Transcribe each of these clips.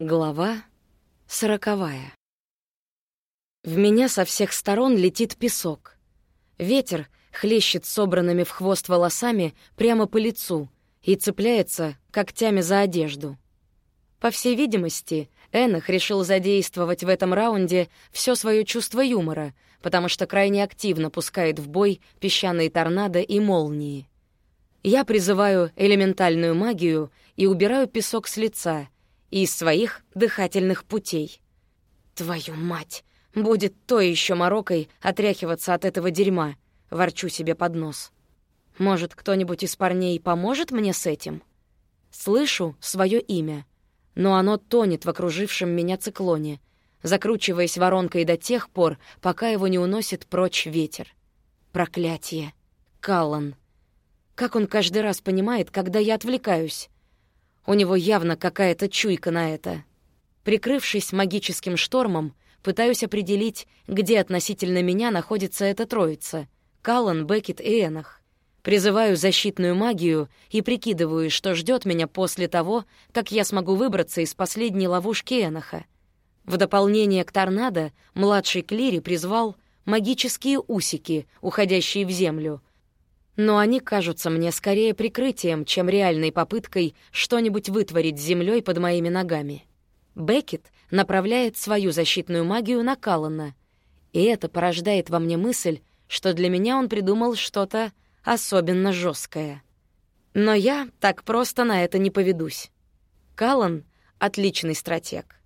Глава сороковая. В меня со всех сторон летит песок. Ветер хлещет собранными в хвост волосами прямо по лицу и цепляется когтями за одежду. По всей видимости, Энах решил задействовать в этом раунде все свое чувство юмора, потому что крайне активно пускает в бой песчаные торнадо и молнии. Я призываю элементальную магию и убираю песок с лица — и из своих дыхательных путей. Твою мать! Будет то еще морокой отряхиваться от этого дерьма, ворчу себе под нос. Может, кто-нибудь из парней поможет мне с этим? Слышу свое имя, но оно тонет в окружившем меня циклоне, закручиваясь воронкой до тех пор, пока его не уносит прочь ветер. Проклятие. Каллан. Как он каждый раз понимает, когда я отвлекаюсь? У него явно какая-то чуйка на это. Прикрывшись магическим штормом, пытаюсь определить, где относительно меня находится эта троица — Каллан, Беккет и Энах. Призываю защитную магию и прикидываю, что ждет меня после того, как я смогу выбраться из последней ловушки Эноха. В дополнение к торнадо младший Клири призвал магические усики, уходящие в землю, но они кажутся мне скорее прикрытием, чем реальной попыткой что-нибудь вытворить с землей под моими ногами. Беккет направляет свою защитную магию на Каллана, и это порождает во мне мысль, что для меня он придумал что-то особенно жесткое. Но я так просто на это не поведусь. Каллан — отличный стратег.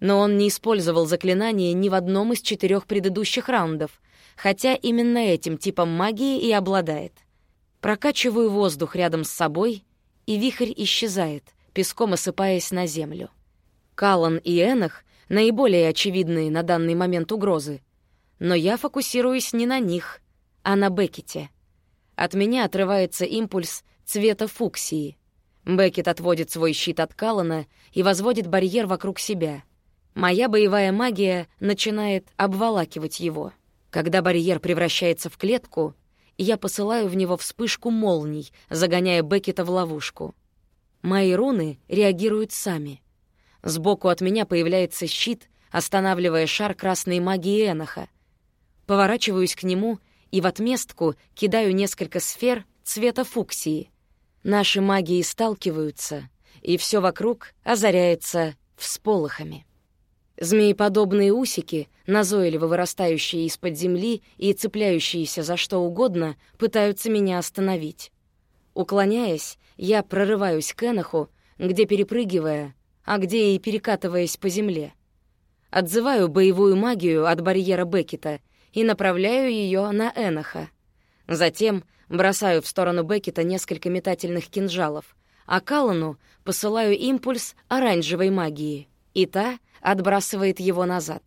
Но он не использовал заклинание ни в одном из четырех предыдущих раундов, хотя именно этим типом магии и обладает. Прокачиваю воздух рядом с собой, и вихрь исчезает, песком осыпаясь на землю. Калан и Энах — наиболее очевидные на данный момент угрозы. Но я фокусируюсь не на них, а на Беккете. От меня отрывается импульс цвета фуксии. Беккет отводит свой щит от Калана и возводит барьер вокруг себя. Моя боевая магия начинает обволакивать его. Когда барьер превращается в клетку, я посылаю в него вспышку молний, загоняя Беккета в ловушку. Мои руны реагируют сами. Сбоку от меня появляется щит, останавливая шар красной магии Эноха. Поворачиваюсь к нему и в отместку кидаю несколько сфер цвета фуксии. Наши магии сталкиваются, и все вокруг озаряется всполохами. Змееподобные усики, назойливо вырастающие из-под земли и цепляющиеся за что угодно, пытаются меня остановить. Уклоняясь, я прорываюсь к Эноху, где перепрыгивая, а где и перекатываясь по земле. Отзываю боевую магию от барьера Беккета и направляю ее на Эноха. Затем бросаю в сторону Беккета несколько метательных кинжалов, а Калану посылаю импульс оранжевой магии, и та — отбрасывает его назад.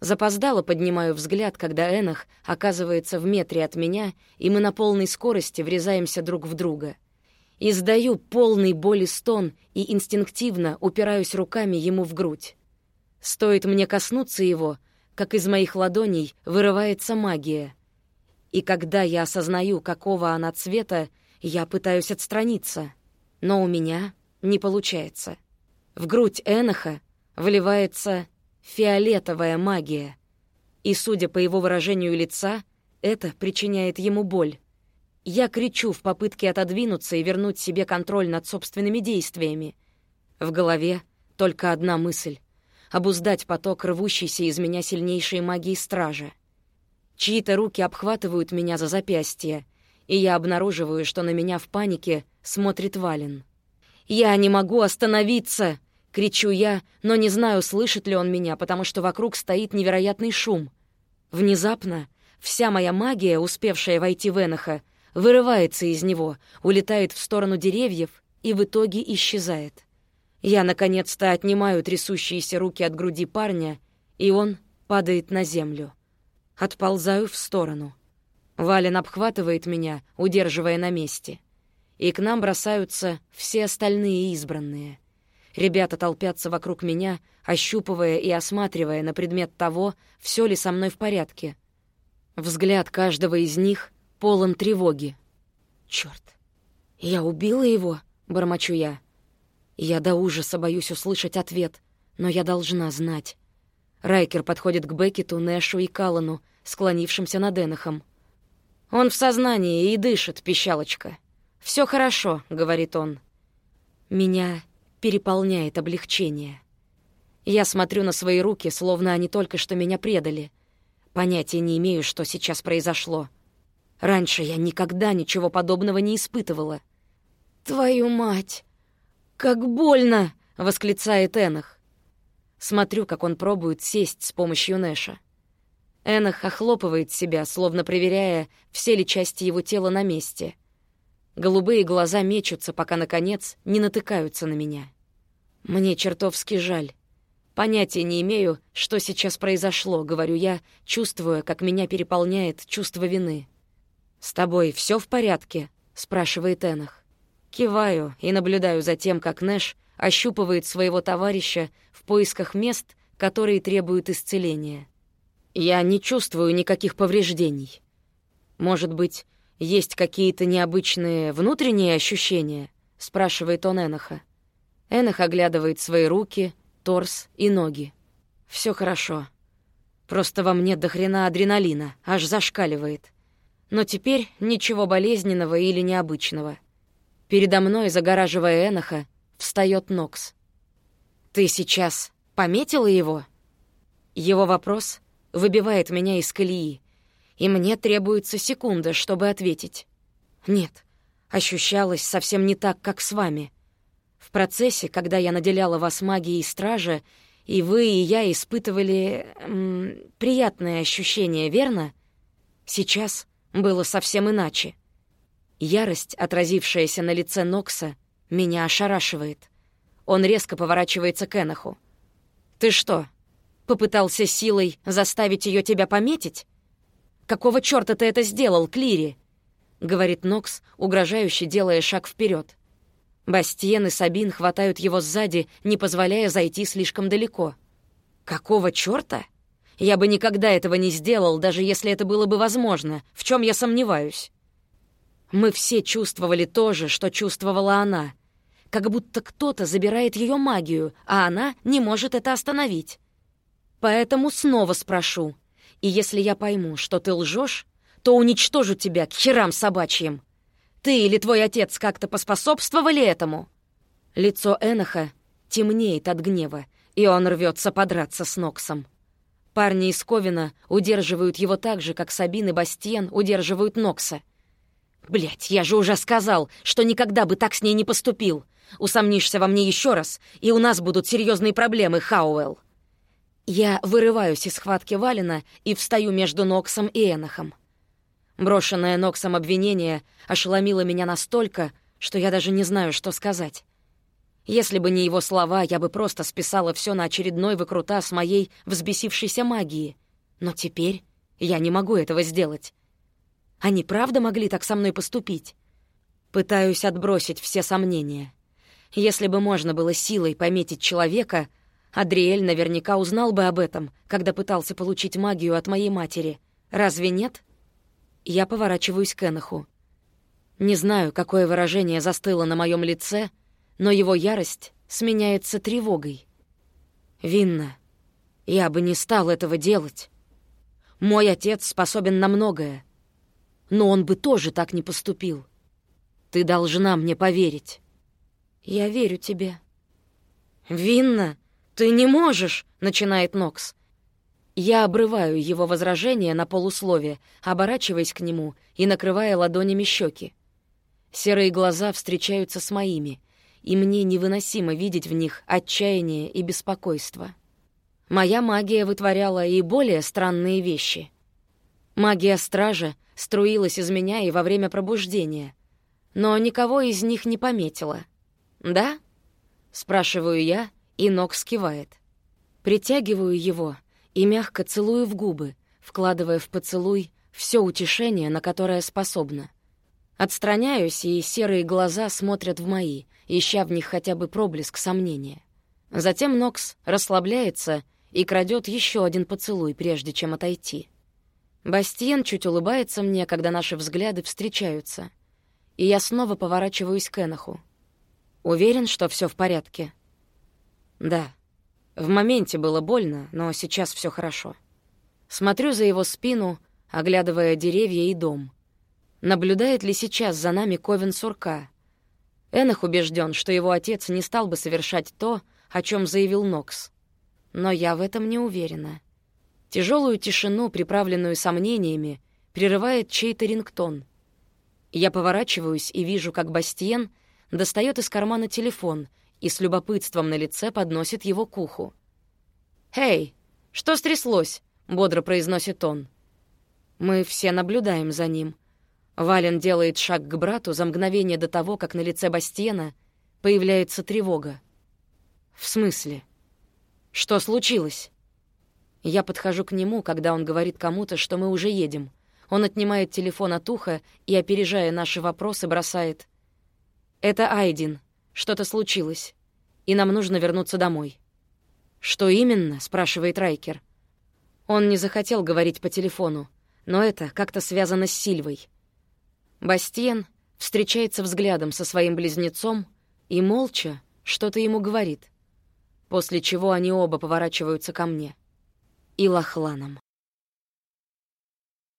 Запоздало поднимаю взгляд, когда Энах оказывается в метре от меня, и мы на полной скорости врезаемся друг в друга. Издаю полный боли стон и инстинктивно упираюсь руками ему в грудь. Стоит мне коснуться его, как из моих ладоней вырывается магия. И когда я осознаю, какого она цвета, я пытаюсь отстраниться, но у меня не получается. В грудь Эноха вливается фиолетовая магия. И, судя по его выражению лица, это причиняет ему боль. Я кричу в попытке отодвинуться и вернуть себе контроль над собственными действиями. В голове только одна мысль — обуздать поток рвущейся из меня сильнейшей магии стража. Чьи-то руки обхватывают меня за запястье, и я обнаруживаю, что на меня в панике смотрит Вален. «Я не могу остановиться!» — кричу я, но не знаю, слышит ли он меня, потому что вокруг стоит невероятный шум. Внезапно вся моя магия, успевшая войти в Эноха, вырывается из него, улетает в сторону деревьев и в итоге исчезает. Я, наконец-то, отнимаю трясущиеся руки от груди парня, и он падает на землю. Отползаю в сторону. Вален обхватывает меня, удерживая на месте. И к нам бросаются все остальные избранные — Ребята толпятся вокруг меня, ощупывая и осматривая на предмет того, все ли со мной в порядке. Взгляд каждого из них полон тревоги. Черт, я убила его?» — бормочу я. Я до ужаса боюсь услышать ответ, Но я должна знать. Райкер подходит к Беккету, Нэшу и Калану, склонившимся над Энохом. «Он в сознании и дышит, пищалочка. Все хорошо», — говорит он. Меня переполняет облегчение. Я смотрю на свои руки, словно они только что меня предали. Понятия не имею, что сейчас произошло. Раньше я никогда ничего подобного не испытывала. «Твою мать! Как больно!» — восклицает Энах. Смотрю, как он пробует сесть с помощью Нэша. Энах охлопывает себя, словно проверяя, все ли части его тела на месте. Голубые глаза мечутся, пока, наконец, не натыкаются на меня. Мне чертовски жаль. Понятия не имею, что сейчас произошло, говорю я, чувствуя, как меня переполняет чувство вины. «С тобой все в порядке?» — спрашивает Энах. Киваю и наблюдаю за тем, как Нэш ощупывает своего товарища в поисках мест, которые требуют исцеления. Я не чувствую никаких повреждений. Может быть, есть какие-то необычные внутренние ощущения? спрашивает он Эноха. Энох оглядывает свои руки, торс и ноги. Все хорошо. Просто во мне до хрена адреналина, аж зашкаливает. Но теперь ничего болезненного или необычного. Передо мной, загораживая Эноха, встает Нокс. «Ты сейчас пометила его?» Его вопрос выбивает меня из колеи, и мне требуется секунда, чтобы ответить. «Нет, ощущалось совсем не так, как с вами. В процессе, когда я наделяла вас магией стража, и вы, и я испытывали м, приятные ощущения, верно? Сейчас было совсем иначе. Ярость, отразившаяся на лице Нокса, меня ошарашивает. Он резко поворачивается к Эноху. «Ты что, попытался силой заставить ее тебя пометить? Какого чёрта ты это сделал, Клири?» — говорит Нокс, угрожающе делая шаг вперед. Бастиен и Сабин хватают его сзади, не позволяя зайти слишком далеко. «Какого чёрта? Я бы никогда этого не сделал, даже если это было бы возможно, в чем я сомневаюсь». Мы все чувствовали то же, что чувствовала она. Как будто кто-то забирает ее магию, а она не может это остановить. Поэтому снова спрошу. И если я пойму, что ты лжешь, то уничтожу тебя к херам собачьим. Ты или твой отец как-то поспособствовали этому?» Лицо Эноха темнеет от гнева, и он рвется подраться с Ноксом. Парни из Ковина удерживают его так же, как Сабин и Бастиен удерживают Нокса. Блять, я же уже сказал, что никогда бы так с ней не поступил. Усомнишься во мне еще раз, и у нас будут серьезные проблемы, Хауэлл. Я вырываюсь из схватки Валина и встаю между Ноксом и Энохом. Брошенное Ноксом обвинение ошеломило меня настолько, что я даже не знаю, что сказать. Если бы не его слова, я бы просто списала все на очередной выкрутас моей взбесившейся магии. Но теперь я не могу этого сделать. Они правда могли так со мной поступить? Пытаюсь отбросить все сомнения. Если бы можно было силой пометить человека, Адриэль наверняка узнал бы об этом, когда пытался получить магию от моей матери. Разве нет? Я поворачиваюсь к Эноху. Не знаю, какое выражение застыло на моем лице, но его ярость сменяется тревогой. «Винна, я бы не стал этого делать. Мой отец способен на многое, но он бы тоже так не поступил. Ты должна мне поверить». «Я верю тебе». «Винна, ты не можешь!» — начинает Нокс. Я обрываю его возражение на полуслове, оборачиваясь к нему и накрывая ладонями щеки. Серые глаза встречаются с моими, и мне невыносимо видеть в них отчаяние и беспокойство. Моя магия вытворяла и более странные вещи. Магия стража струилась из меня и во время пробуждения, но никого из них не пометила. «Да?» — спрашиваю я, и ног скивает. Притягиваю его и мягко целую в губы, вкладывая в поцелуй все утешение, на которое способна. Отстраняюсь, и серые глаза смотрят в мои, ища в них хотя бы проблеск сомнения. Затем Нокс расслабляется и крадет еще один поцелуй, прежде чем отойти. Бастиен чуть улыбается мне, когда наши взгляды встречаются. И я снова поворачиваюсь к Эноху. Уверен, что все в порядке? Да. В моменте было больно, но сейчас все хорошо. Смотрю за его спину, оглядывая деревья и дом. Наблюдает ли сейчас за нами Ковен Сурка? Энах убежден, что его отец не стал бы совершать то, о чем заявил Нокс. Но я в этом не уверена. Тяжелую тишину, приправленную сомнениями, прерывает чей-то рингтон. Я поворачиваюсь и вижу, как Бастиен достает из кармана телефон и с любопытством на лице подносит его к уху. «Эй, что стряслось?» — бодро произносит он. Мы все наблюдаем за ним. Вален делает шаг к брату за мгновение до того, как на лице Бастиена появляется тревога. «В смысле? Что случилось?» Я подхожу к нему, когда он говорит кому-то, что мы уже едем. Он отнимает телефон от уха и, опережая наши вопросы, бросает. «Это Айдин. Что-то случилось. И нам нужно вернуться домой». «Что именно?» — спрашивает Райкер. Он не захотел говорить по телефону, но это как-то связано с Сильвой. Бастиен встречается взглядом со своим близнецом и молча что-то ему говорит, после чего они оба поворачиваются ко мне. И Лохланом.